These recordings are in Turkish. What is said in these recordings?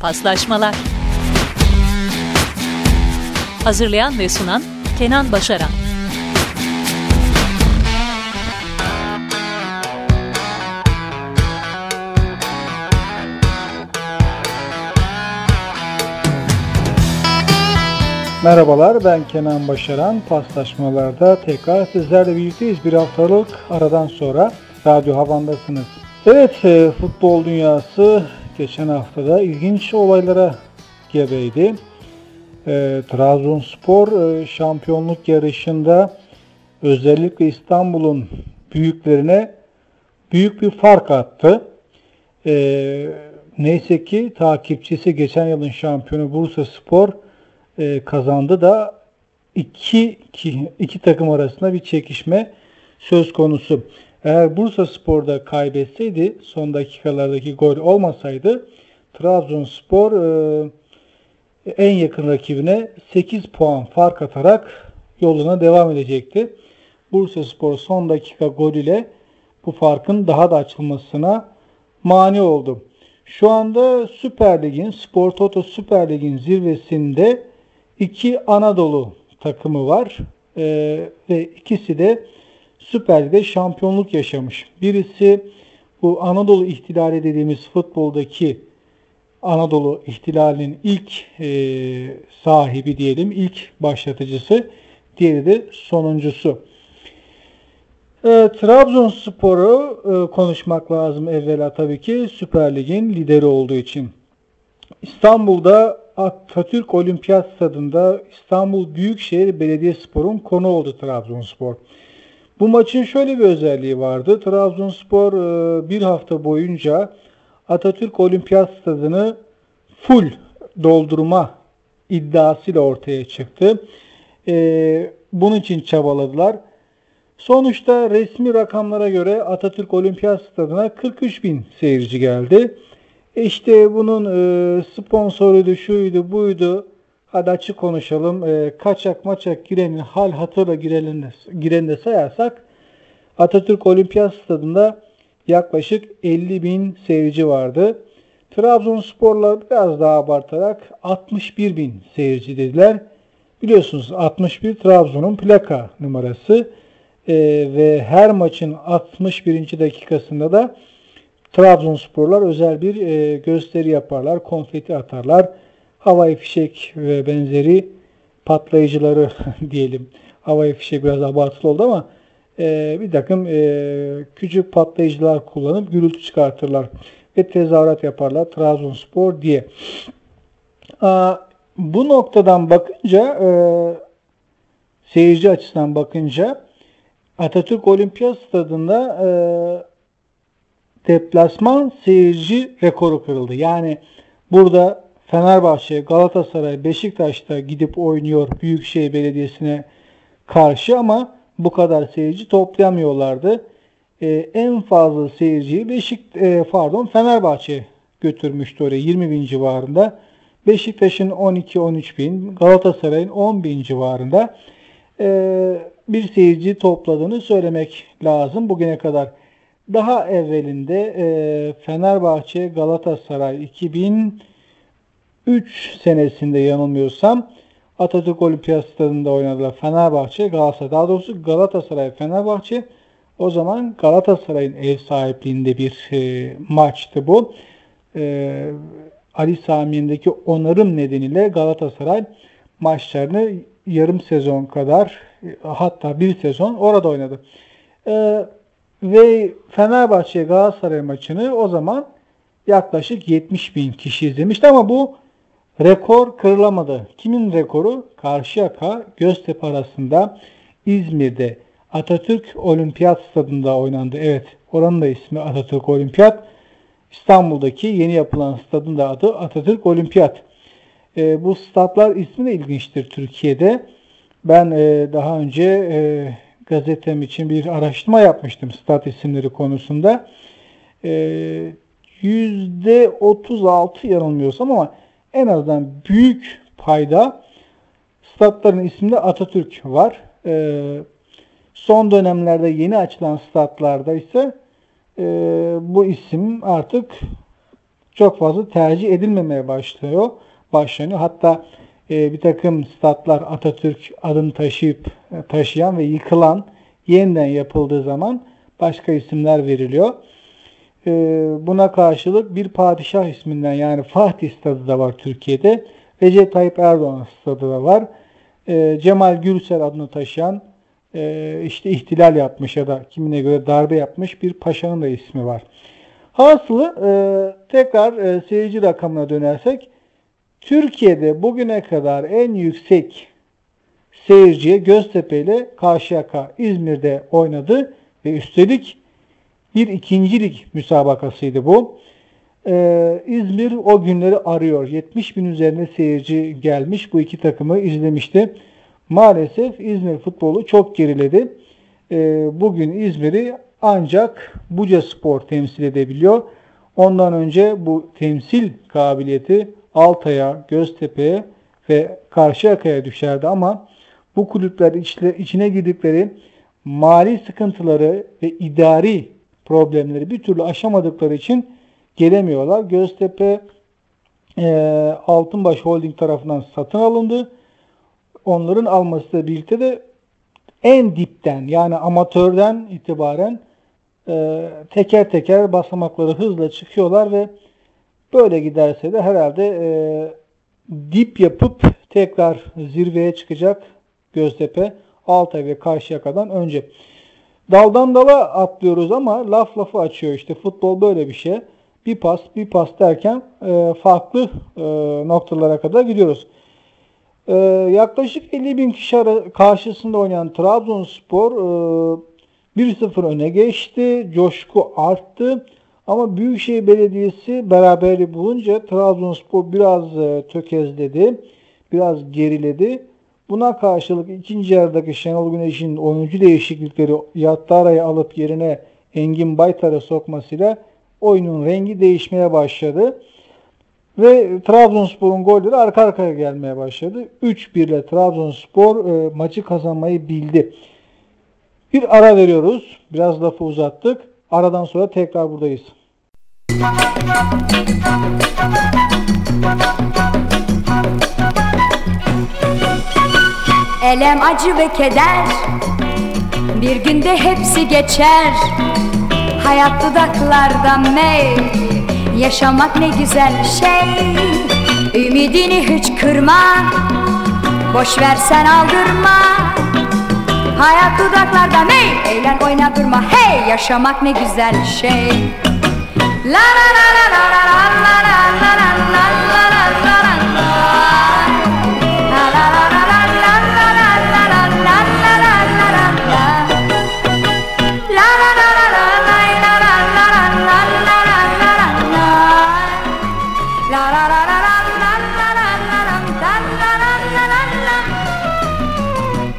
Paslaşmalar Hazırlayan ve sunan Kenan Başaran Merhabalar ben Kenan Başaran. Paslaşmalarda tekrar sizlerle birlikteyiz. Bir haftalık aradan sonra Radyo Havan'dasınız. Evet e, futbol dünyası geçen haftada ilginç olaylara gebeydi. E, Trabzonspor e, şampiyonluk yarışında özellikle İstanbul'un büyüklerine büyük bir fark attı. E, neyse ki takipçisi geçen yılın şampiyonu Bursa Spor e, kazandı da iki, iki, iki takım arasında bir çekişme söz konusu. Eğer Bursa Spor'da kaybetseydi son dakikalardaki gol olmasaydı Trabzonspor e, en yakın rakibine 8 puan fark atarak yoluna devam edecekti. Bursa Spor son dakika gol ile bu farkın daha da açılmasına mani oldu. Şu anda Süper Lig'in, Spor Toto Süper Lig'in zirvesinde iki Anadolu takımı var ee, ve ikisi de Süper Lig'de şampiyonluk yaşamış. Birisi bu Anadolu ihtilali dediğimiz futboldaki Anadolu ihtilalinin ilk e, sahibi diyelim, ilk başlatıcısı. Diğeri de sonuncusu. E, Trabzonspor'u e, konuşmak lazım evvela tabii ki Süper Lig'in lideri olduğu için. İstanbul'da Atatürk Olimpiyat Stadında İstanbul Büyükşehir Belediyespor'un konu oldu Trabzonspor. Bu maçın şöyle bir özelliği vardı. Trabzonspor e, bir hafta boyunca Atatürk Olimpiyat Stadını full doldurma iddiasıyla ortaya çıktı. E, bunun için çabaladılar. Sonuçta resmi rakamlara göre Atatürk Olimpiyat Stadı'na 43 bin seyirci geldi. İşte bunun e, sponsoruydu, şuydu, buydu. Hadi açık konuşalım. E, kaçak maçak girenin hal hatırla girenin, giren de sayarsak Atatürk Olimpiyat Stadında yaklaşık 50 bin seyirci vardı. Trabzonsporlar biraz daha abartarak 61 bin seyirci dediler. Biliyorsunuz 61 Trabzon'un plaka numarası e, ve her maçın 61. dakikasında da Trabzonsporlar özel bir e, gösteri yaparlar, konfeti atarlar. Havai fişek ve benzeri patlayıcıları diyelim. Havai fişek biraz abartılı oldu ama e, bir takım e, küçük patlayıcılar kullanıp gürültü çıkartırlar ve tezahürat yaparlar Trabzonspor diye. Aa, bu noktadan bakınca e, seyirci açısından bakınca Atatürk Olimpiyat Stadı'nda e, deplasman seyirci rekoru kırıldı. Yani burada Fenerbahçe, Galatasaray, Beşiktaş'ta gidip oynuyor Büyükşehir Belediyesi'ne karşı ama bu kadar seyirci toplayamıyorlardı. Ee, en fazla seyirciyi Beşik, e, pardon Fenerbahçe götürmüştü oraya 20 bin civarında. Beşiktaş'ın 12-13 bin, Galatasaray'ın 10 bin civarında e, bir seyirci topladığını söylemek lazım bugüne kadar. Daha evvelinde e, Fenerbahçe Galatasaray 2003 senesinde yanılmıyorsam Atatürk Olimpiyat Stadı'nda oynadılar. Fenerbahçe Galatasaray daha doğrusu Galatasaray Fenerbahçe o zaman Galatasaray'ın ev sahipliğinde bir e, maçtı bu. E, Ali Sami'ndeki onarım nedeniyle Galatasaray maçlarını yarım sezon kadar hatta bir sezon orada oynadı. E, ve Fenerbahçe Galatasaray maçını o zaman yaklaşık 70 bin kişi izlemişti ama bu rekor kırılamadı. Kimin rekoru? Karşıyaka Göztepe arasında İzmir'de Atatürk Olimpiyat Stadında oynandı. Evet oranın da ismi Atatürk Olimpiyat. İstanbul'daki yeni yapılan stadın da adı Atatürk Olimpiyat. E, bu stadlar ismi de ilginçtir Türkiye'de. Ben e, daha önce e, gazetem için bir araştırma yapmıştım stat isimleri konusunda. Ee, %36 yanılmıyorsam ama en azından büyük payda statların isminde Atatürk var. Ee, son dönemlerde yeni açılan statlarda ise e, bu isim artık çok fazla tercih edilmemeye başlıyor. Başlanıyor. Hatta e, bir takım statlar Atatürk adını taşıyıp taşıyan ve yıkılan yeniden yapıldığı zaman başka isimler veriliyor. E, buna karşılık bir padişah isminden yani Fatih stadı da var Türkiye'de. Recep Tayyip Erdoğan stadı da var. E, Cemal Gürsel adını taşıyan e, işte ihtilal yapmış ya da kimine göre darbe yapmış bir paşanın da ismi var. Hasılı e, tekrar e, seyirci rakamına dönersek Türkiye'de bugüne kadar en yüksek seyirciye Göztepe ile Karşıyaka İzmir'de oynadı ve üstelik bir ikincilik müsabakasıydı bu. Ee, İzmir o günleri arıyor. 70 bin üzerinde seyirci gelmiş. Bu iki takımı izlemişti. Maalesef İzmir futbolu çok geriledi. Ee, bugün İzmir'i ancak Buca Spor temsil edebiliyor. Ondan önce bu temsil kabiliyeti Altay'a, Göztepe'ye ve Karşıyaka'ya düşerdi ama bu kulüpler içine girdikleri mali sıkıntıları ve idari problemleri bir türlü aşamadıkları için gelemiyorlar. Göztepe e, Altınbaş Holding tarafından satın alındı. Onların almasıyla birlikte de en dipten yani amatörden itibaren e, teker teker basamakları hızla çıkıyorlar ve böyle giderse de herhalde e, dip yapıp tekrar zirveye çıkacak Göztepe Altay ve Karşıyaka'dan önce. Daldan dala atlıyoruz ama laf lafı açıyor işte futbol böyle bir şey. Bir pas bir pas derken e, farklı e, noktalara kadar gidiyoruz. E, yaklaşık 50 bin kişi karşısında oynayan Trabzonspor e, 1-0 öne geçti. Coşku arttı. Ama Büyükşehir Belediyesi beraberliği bulunca Trabzonspor biraz e, tökezledi. Biraz geriledi. Buna karşılık ikinci yarıdaki Şenol Güneş'in oyuncu değişiklikleri Yattara'yı alıp yerine Engin Baytar'ı sokmasıyla oyunun rengi değişmeye başladı. Ve Trabzonspor'un golleri arka arkaya gelmeye başladı. 3-1 ile Trabzonspor e, maçı kazanmayı bildi. Bir ara veriyoruz. Biraz lafı uzattık. Aradan sonra tekrar buradayız. Elem acı ve keder Bir günde hepsi geçer Hayat dudaklarda mey Yaşamak ne güzel şey Ümidini hiç kırma Boş versen aldırma Hayat dudaklarda mey Eğlen oyna durma hey Yaşamak ne güzel şey La la la la la la la la la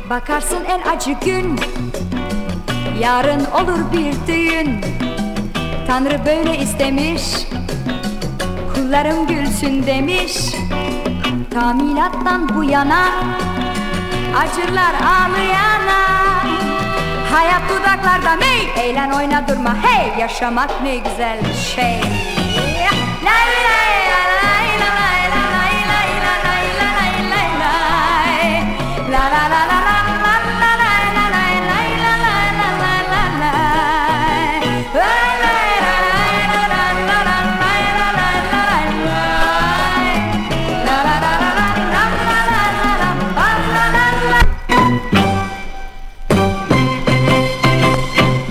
Bakarsın en acı gün Yarın olur bir düğün Tanrı böyle istemiş Kullarım gülsün demiş Tamilattan bu yana Acırlar ağlayana Hayat dudaklarda mey Eğlen oyna durma hey Yaşamak ne güzel şey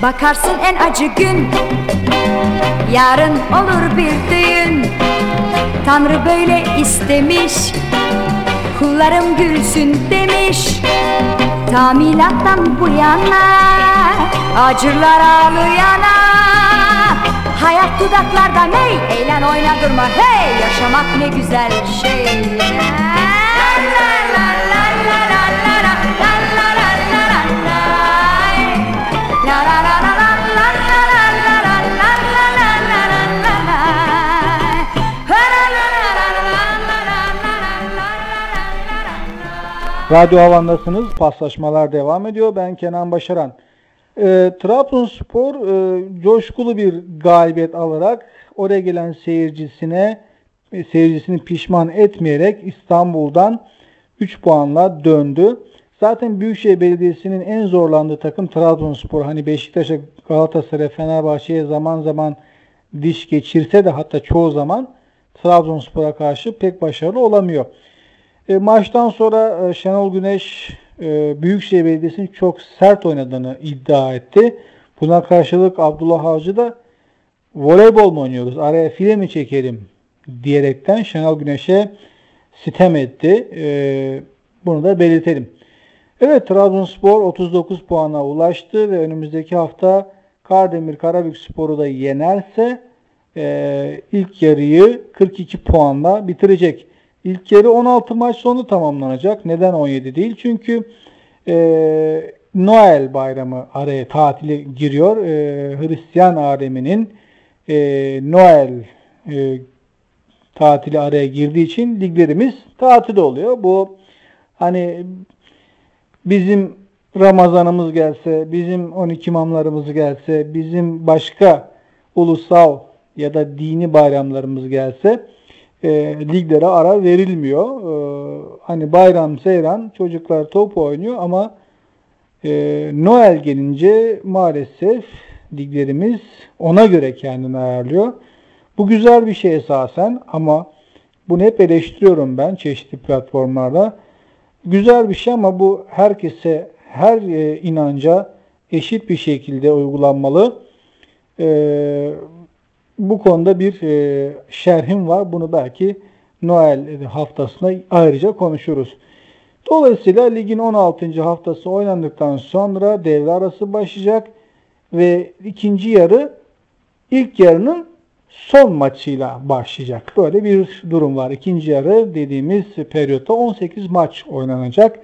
Bakarsın en acı gün. Yarın olur bir düğün. Tanrı böyle istemiş. Kullarım gülsün demiş. Tamilattan bu yana Acırlar ağlayana. Hayat dudaklarda ney Eğlen oyna durma hey Yaşamak ne güzel şey Radyo Havan'dasınız. Paslaşmalar devam ediyor. Ben Kenan Başaran. E, Trabzonspor e, coşkulu bir galibiyet alarak oraya gelen seyircisine seyircisini pişman etmeyerek İstanbul'dan 3 puanla döndü. Zaten Büyükşehir Belediyesi'nin en zorlandığı takım Trabzonspor. Hani Beşiktaş'a, Galatasaray, Fenerbahçe'ye zaman zaman diş geçirse de hatta çoğu zaman Trabzonspor'a karşı pek başarılı olamıyor. E, maçtan sonra e, Şenol Güneş e, Büyükşehir Belediyesi'nin çok sert oynadığını iddia etti. Buna karşılık Abdullah Avcı da voleybol mu oynuyoruz, araya file mi çekelim diyerekten Şenol Güneş'e sitem etti. E, bunu da belirtelim. Evet Trabzonspor 39 puana ulaştı ve önümüzdeki hafta Kardemir Karabük Spor'u da yenerse e, ilk yarıyı 42 puanla bitirecek. İlk yarı 16 maç sonu tamamlanacak. Neden 17 değil? Çünkü e, Noel bayramı araya tatile giriyor. E, Hristiyan aleminin e, Noel e, tatili araya girdiği için liglerimiz tatil oluyor. Bu hani bizim Ramazanımız gelse, bizim 12 imamlarımız gelse, bizim başka ulusal ya da dini bayramlarımız gelse e, liglere ara verilmiyor. E, hani bayram seyran çocuklar top oynuyor ama e, Noel gelince maalesef liglerimiz ona göre kendini ayarlıyor. Bu güzel bir şey esasen ama bunu hep eleştiriyorum ben çeşitli platformlarda. Güzel bir şey ama bu herkese, her e, inanca eşit bir şekilde uygulanmalı. E, bu konuda bir e, şerhim var. Bunu belki Noel haftasında ayrıca konuşuruz. Dolayısıyla ligin 16. haftası oynandıktan sonra devre arası başlayacak ve ikinci yarı ilk yarının son maçıyla başlayacak. Böyle bir durum var. İkinci yarı dediğimiz periyotta 18 maç oynanacak.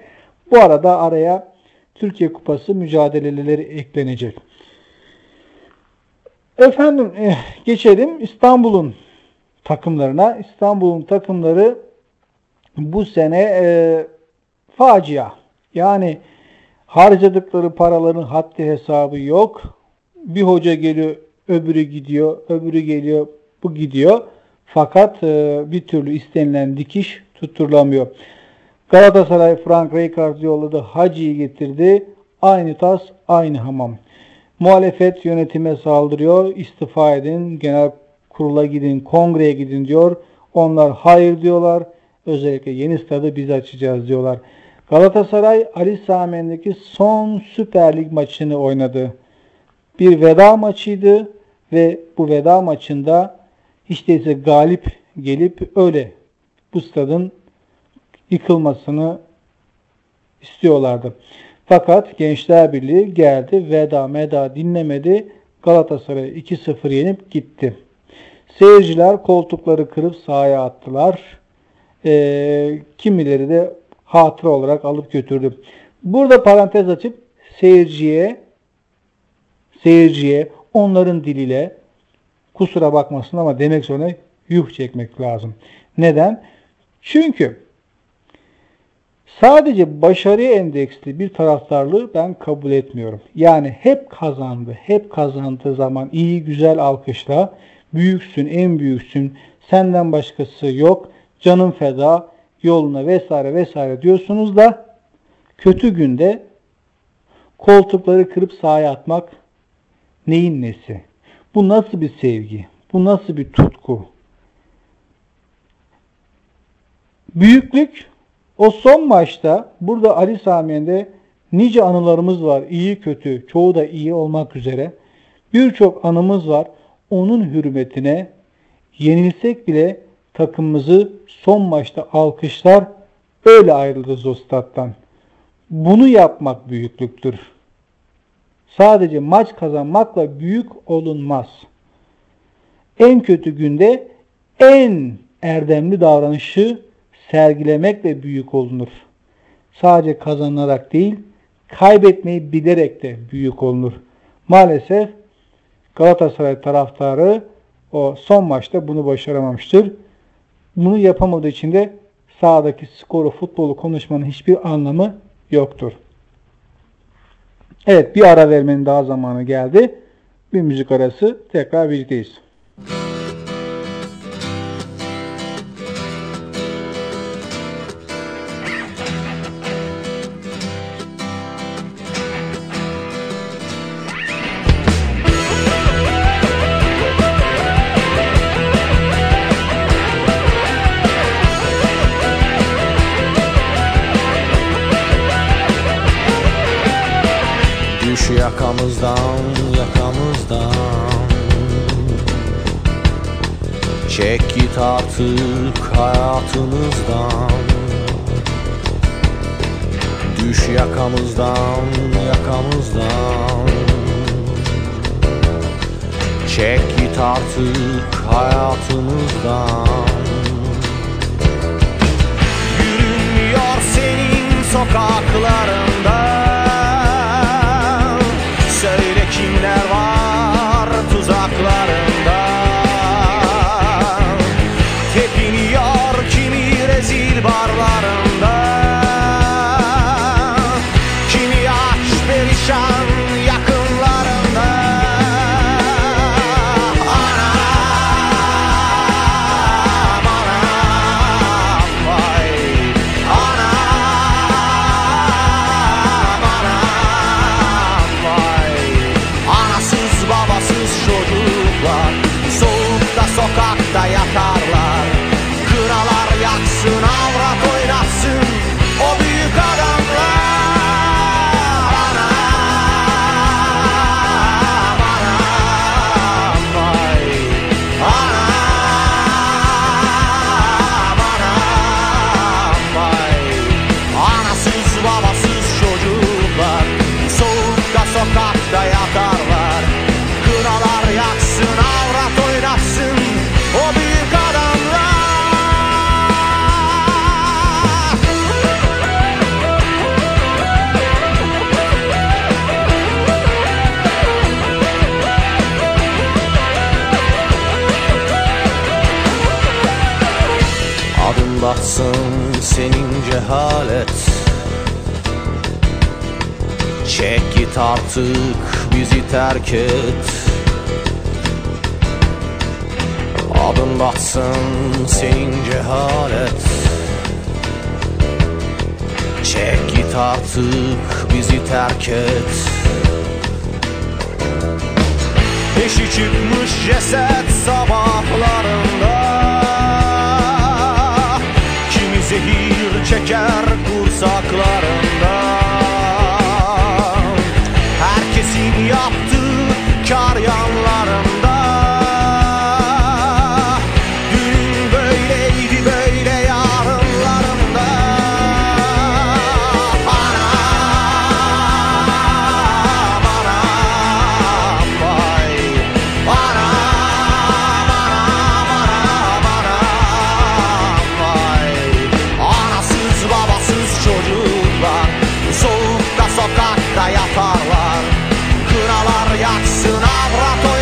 Bu arada araya Türkiye Kupası mücadeleleri eklenecek. Efendim eh, geçelim İstanbul'un takımlarına. İstanbul'un takımları bu sene e, facia. Yani harcadıkları paraların haddi hesabı yok. Bir hoca geliyor, öbürü gidiyor, öbürü geliyor, bu gidiyor. Fakat e, bir türlü istenilen dikiş tutturulamıyor. Galatasaray Frank Rijkaard yolladı, Hacı'yı getirdi. Aynı tas, aynı hamam. Muhalefet yönetime saldırıyor. İstifa edin, genel kurula gidin, kongreye gidin diyor. Onlar hayır diyorlar. Özellikle yeni stadı biz açacağız diyorlar. Galatasaray Ali Sami'ndeki son Süper Lig maçını oynadı. Bir veda maçıydı ve bu veda maçında hiç değilse galip gelip öyle bu stadın yıkılmasını istiyorlardı. Fakat Gençler Birliği geldi, veda meda dinlemedi. Galatasaray 2-0 yenip gitti. Seyirciler koltukları kırıp sahaya attılar. E, kimileri de hatıra olarak alıp götürdü. Burada parantez açıp seyirciye seyirciye onların diliyle kusura bakmasın ama demek sonra yuh çekmek lazım. Neden? Çünkü sadece başarıya endeksli bir taraftarlığı ben kabul etmiyorum. Yani hep kazandı, hep kazandığı zaman iyi güzel alkışla, büyüksün, en büyüksün, senden başkası yok, canın feda, yoluna vesaire vesaire diyorsunuz da kötü günde koltukları kırıp sahaya atmak neyin nesi? Bu nasıl bir sevgi? Bu nasıl bir tutku? Büyüklük o son maçta burada Ali Sami'nde nice anılarımız var. İyi kötü, çoğu da iyi olmak üzere. Birçok anımız var. Onun hürmetine yenilsek bile takımımızı son maçta alkışlar öyle ayrılırız o. Bunu yapmak büyüklüktür. Sadece maç kazanmakla büyük olunmaz. En kötü günde en erdemli davranışı sergilemekle büyük olunur. Sadece kazanarak değil, kaybetmeyi bilerek de büyük olunur. Maalesef Galatasaray taraftarı o son maçta bunu başaramamıştır. Bunu yapamadığı için de sahadaki skoru, futbolu konuşmanın hiçbir anlamı yoktur. Evet bir ara vermenin daha zamanı geldi. Bir müzik arası tekrar birlikteyiz. Çek git artık hayatımızdan. Yürünmüyor senin sokaklarında. Söyle kimler var tuzaklarında artık bizi terk et. Adım batsın senin cehalet. Çek git artık bizi terk et. Eşi çıkmış ceset sabahlarında. Kimi zehir çeker relax.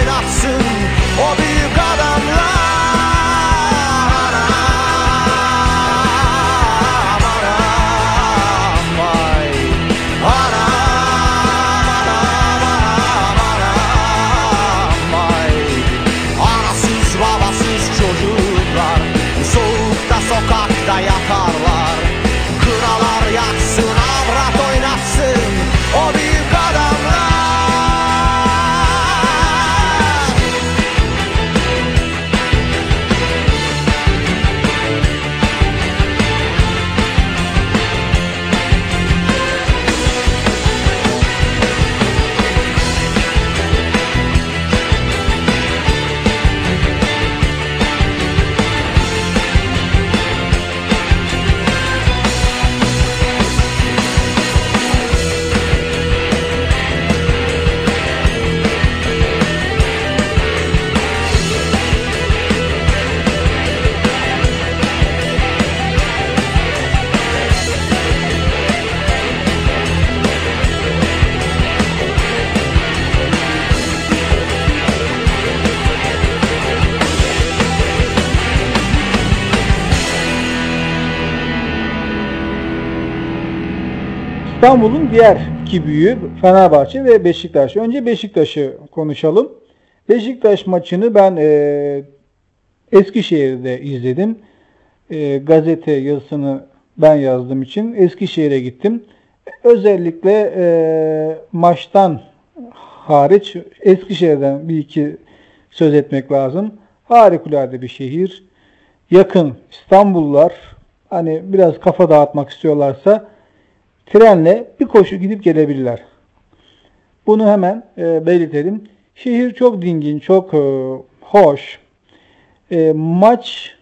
İstanbul'un diğer iki büyüğü Fenerbahçe ve Beşiktaş. Önce Beşiktaş'ı konuşalım. Beşiktaş maçını ben e, Eskişehir'de izledim. E, gazete yazısını ben yazdığım için Eskişehir'e gittim. Özellikle e, maçtan hariç Eskişehir'den bir iki söz etmek lazım. Harikulade bir şehir. Yakın İstanbullular hani biraz kafa dağıtmak istiyorlarsa trenle bir koşu gidip gelebilirler. Bunu hemen e, belirtelim. Şehir çok dingin, çok e, hoş. E, maç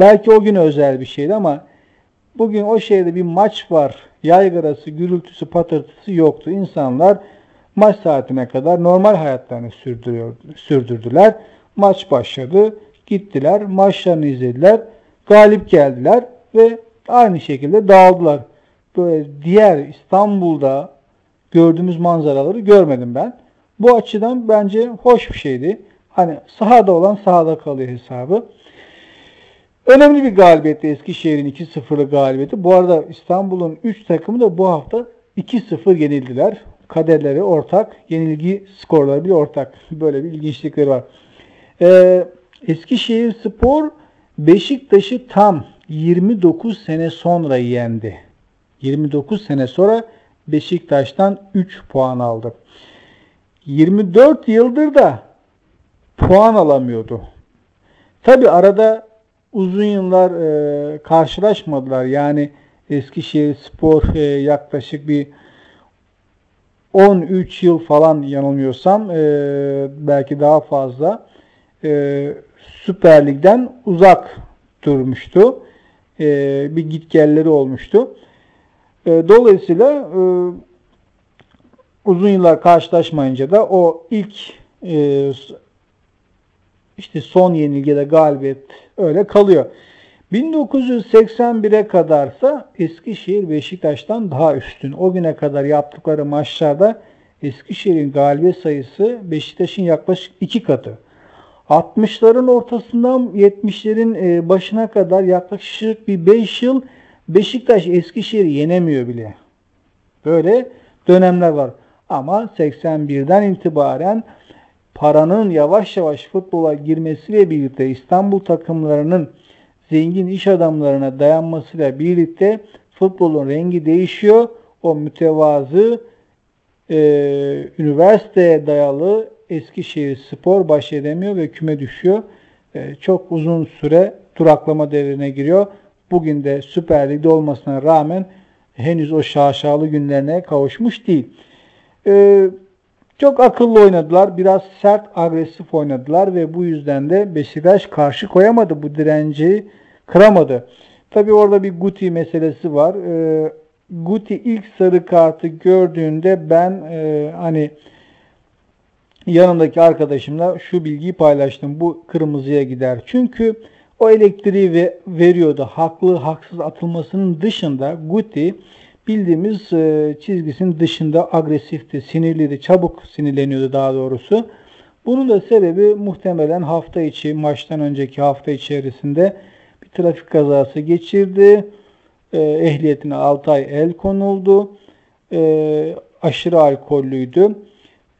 belki o gün özel bir şeydi ama bugün o şehirde bir maç var. Yaygarası, gürültüsü, patırtısı yoktu. İnsanlar maç saatine kadar normal hayatlarını sürdürdüler. Maç başladı. Gittiler. Maçlarını izlediler. Galip geldiler ve aynı şekilde dağıldılar. Diğer İstanbul'da gördüğümüz manzaraları görmedim ben. Bu açıdan bence hoş bir şeydi. Hani sahada olan sahada kalıyor hesabı. Önemli bir galibiyetti Eskişehir'in 2-0'lık galibiyeti. Bu arada İstanbul'un 3 takımı da bu hafta 2-0 yenildiler. Kaderleri ortak, yenilgi skorları bile ortak. Böyle bir ilginçlikleri var. Ee, Eskişehir Spor Beşiktaş'ı tam 29 sene sonra yendi. 29 sene sonra Beşiktaş'tan 3 puan aldı. 24 yıldır da puan alamıyordu. Tabi arada uzun yıllar e, karşılaşmadılar. Yani Eskişehir Spor e, yaklaşık bir 13 yıl falan yanılmıyorsam e, belki daha fazla e, Süper Lig'den uzak durmuştu. E, bir gitgelleri olmuştu. E, dolayısıyla e, uzun yıllar karşılaşmayınca da o ilk e, işte son yenilgide galibiyet öyle kalıyor. 1981'e kadarsa Eskişehir Beşiktaş'tan daha üstün. O güne kadar yaptıkları maçlarda Eskişehir'in galibiyet sayısı Beşiktaş'ın yaklaşık iki katı. 60'ların ortasından 70'lerin e, başına kadar yaklaşık bir 5 yıl Beşiktaş Eskişehir'i yenemiyor bile. Böyle dönemler var. Ama 81'den itibaren paranın yavaş yavaş futbola girmesiyle birlikte İstanbul takımlarının zengin iş adamlarına dayanmasıyla birlikte futbolun rengi değişiyor. O mütevazı e, üniversiteye dayalı Eskişehir Spor baş edemiyor ve küme düşüyor. E, çok uzun süre duraklama devrine giriyor. Bugün de Süper Lig'de olmasına rağmen henüz o şaşalı günlerine kavuşmuş değil. E, çok akıllı oynadılar. Biraz sert, agresif oynadılar ve bu yüzden de Beşiktaş karşı koyamadı. Bu direnci kıramadı. Tabi orada bir Guti meselesi var. E, Guti ilk sarı kartı gördüğünde ben e, hani yanımdaki arkadaşımla şu bilgiyi paylaştım. Bu kırmızıya gider. Çünkü o elektriği ve veriyordu. Haklı, haksız atılmasının dışında Guti bildiğimiz e, çizgisinin dışında agresifti, sinirliydi, çabuk sinirleniyordu daha doğrusu. Bunun da sebebi muhtemelen hafta içi, maçtan önceki hafta içerisinde bir trafik kazası geçirdi. E, ehliyetine 6 ay el konuldu. E, aşırı alkollüydü.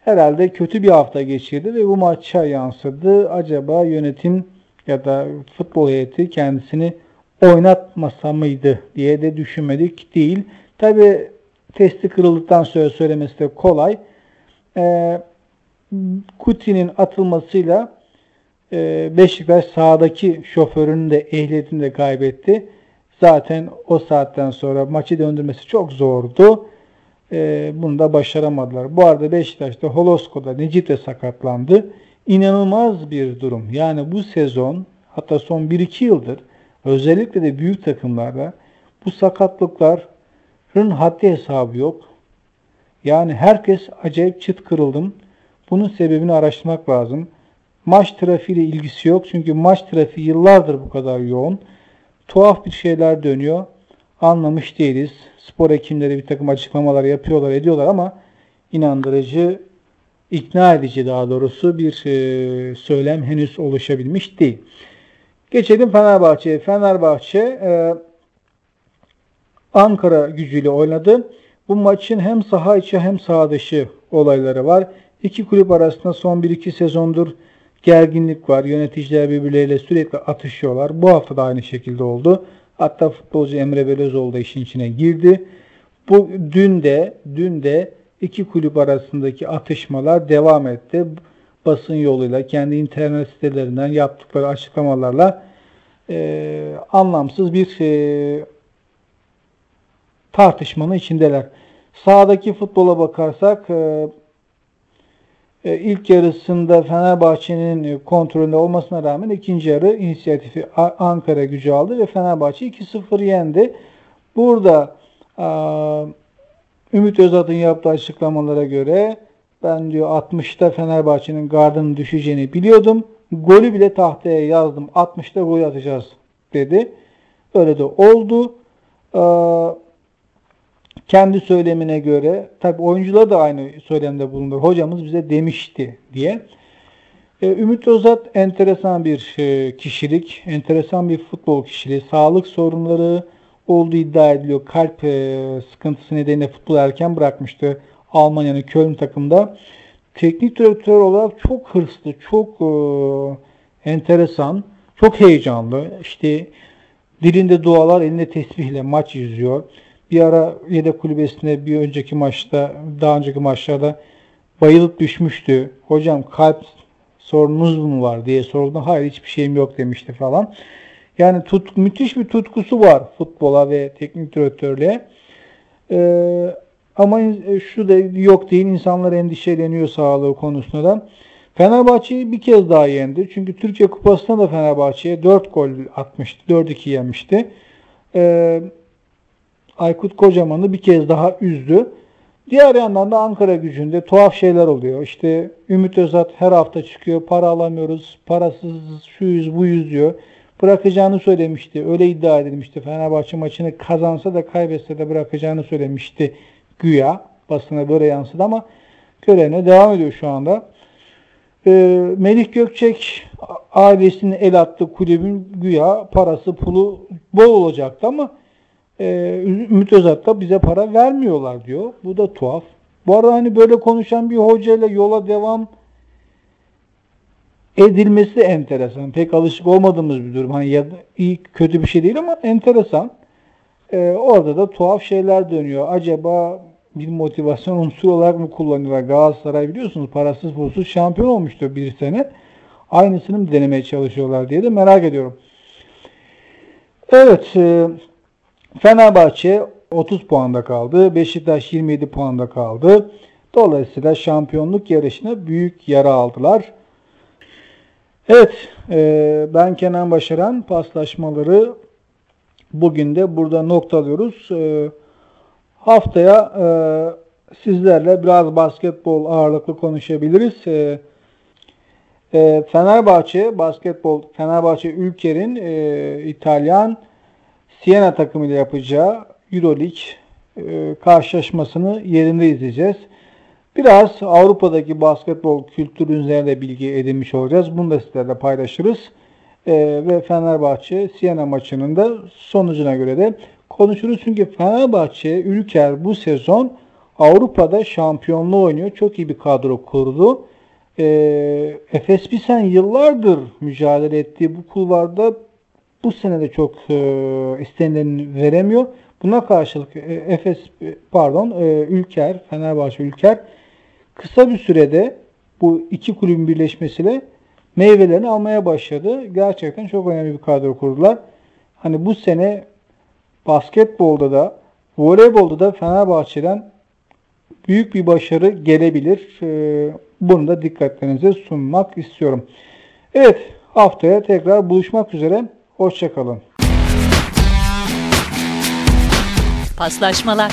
Herhalde kötü bir hafta geçirdi ve bu maça yansıdı. Acaba yönetim ya da futbol heyeti kendisini oynatmasa mıydı diye de düşünmedik değil. Tabi testi kırıldıktan sonra söylemesi de kolay. E, Kuti'nin atılmasıyla e, Beşiktaş sahadaki şoförünün de ehliyetini de kaybetti. Zaten o saatten sonra maçı döndürmesi çok zordu. E, bunu da başaramadılar. Bu arada Beşiktaş'ta Holosko'da Necip de sakatlandı. İnanılmaz bir durum. Yani bu sezon hatta son 1-2 yıldır özellikle de büyük takımlarda bu sakatlıkların haddi hesabı yok. Yani herkes acayip çıt kırıldım. Bunun sebebini araştırmak lazım. Maç trafiğiyle ilgisi yok. Çünkü maç trafiği yıllardır bu kadar yoğun. Tuhaf bir şeyler dönüyor. Anlamış değiliz. Spor hekimleri bir takım açıklamalar yapıyorlar, ediyorlar ama inandırıcı, ikna edici daha doğrusu bir e, söylem henüz oluşabilmiş değil. Geçelim Fenerbahçe'ye. Fenerbahçe e, Ankara gücüyle oynadı. Bu maçın hem saha içi hem saha dışı olayları var. İki kulüp arasında son 1-2 sezondur gerginlik var. Yöneticiler birbirleriyle sürekli atışıyorlar. Bu hafta da aynı şekilde oldu. Hatta futbolcu Emre Belözoğlu da işin içine girdi. Bu dün de dün de iki kulüp arasındaki atışmalar devam etti. Basın yoluyla kendi internet sitelerinden yaptıkları açıklamalarla e, anlamsız bir e, tartışmanın içindeler. Sağdaki futbola bakarsak e, E, ilk yarısında Fenerbahçe'nin kontrolünde olmasına rağmen ikinci yarı inisiyatifi Ankara gücü aldı ve Fenerbahçe 2-0 yendi. Burada Ümit Özat'ın yaptığı açıklamalara göre ben diyor 60'ta Fenerbahçe'nin gardının düşeceğini biliyordum. Golü bile tahtaya yazdım. 60'ta gol atacağız dedi. Öyle de oldu. Ee, kendi söylemine göre tabi oyuncular da aynı söylemde bulundu. Hocamız bize demişti diye. Ee, Ümit Özat enteresan bir e, kişilik, enteresan bir futbol kişiliği. Sağlık sorunları olduğu iddia ediliyor. Kalp e, sıkıntısı nedeniyle futbol erken bırakmıştı. Almanya'nın Köln takımda. Teknik direktör olarak çok hırslı, çok e, enteresan, çok heyecanlı. İşte dilinde dualar, elinde tesbihle maç izliyor. Bir ara yedek kulübesinde bir önceki maçta, daha önceki maçlarda bayılıp düşmüştü. Hocam kalp sorununuz mu var diye soruldu. Hayır hiçbir şeyim yok demişti falan. Yani tut, müthiş bir tutkusu var futbola ve teknik direktörlüğe. Ee, ama şu da yok değil insanlar endişeleniyor sağlığı konusunda da. Fenerbahçe'yi bir kez daha yendi. Çünkü Türkiye Kupası'nda da Fenerbahçe'ye 4 gol atmıştı. 4-2 yemişti. Ee, Aykut Kocaman'ı bir kez daha üzdü. Diğer yandan da Ankara gücünde tuhaf şeyler oluyor. İşte Ümit Özat her hafta çıkıyor. Para alamıyoruz. Parasız şuyuz buyuz diyor. Bırakacağını söylemişti. Öyle iddia edilmişti. Fenerbahçe maçını kazansa da kaybetse de bırakacağını söylemişti. Güya basına böyle yansıdı ama görevine devam ediyor şu anda. Ee, Melih Gökçek ailesinin el attığı kulübün güya parası pulu bol olacaktı ama e, Ümit Özat da bize para vermiyorlar diyor. Bu da tuhaf. Bu arada hani böyle konuşan bir hocayla yola devam edilmesi enteresan. Pek alışık olmadığımız bir durum. Hani ya, iyi kötü bir şey değil ama enteresan. Ee, orada da tuhaf şeyler dönüyor. Acaba bir motivasyon unsuru olarak mı kullanıyorlar? Galatasaray biliyorsunuz parasız pulsuz şampiyon olmuştu bir sene. Aynısını mı denemeye çalışıyorlar diye de merak ediyorum. Evet, e, Fenerbahçe 30 puanda kaldı. Beşiktaş 27 puanda kaldı. Dolayısıyla şampiyonluk yarışına büyük yara aldılar. Evet, e, ben Kenan Başaran. Paslaşmaları bugün de burada noktalıyoruz. E, haftaya e, sizlerle biraz basketbol ağırlıklı konuşabiliriz. E, Fenerbahçe, basketbol, Fenerbahçe Ülker'in İtalyan Siena takımıyla yapacağı Euroleague karşılaşmasını yerinde izleyeceğiz. Biraz Avrupa'daki basketbol kültürü üzerinde bilgi edinmiş olacağız. Bunu da sizlerle paylaşırız. E, ve Fenerbahçe Siena maçının da sonucuna göre de konuşuruz. Çünkü Fenerbahçe Ülker bu sezon Avrupa'da şampiyonluğu oynuyor. Çok iyi bir kadro kurdu. E, Efes Pilsen yıllardır mücadele ettiği bu kulvarda bu sene de çok e, istenileni veremiyor. Buna karşılık e, Efes pardon e, Ülker, Fenerbahçe Ülker kısa bir sürede bu iki kulübün birleşmesiyle meyvelerini almaya başladı. Gerçekten çok önemli bir kadro kurdular. Hani bu sene basketbolda da voleybolda da Fenerbahçe'den büyük bir başarı gelebilir. Ee, bunu da dikkatlerinize sunmak istiyorum. Evet haftaya tekrar buluşmak üzere. Hoşçakalın. Paslaşmalar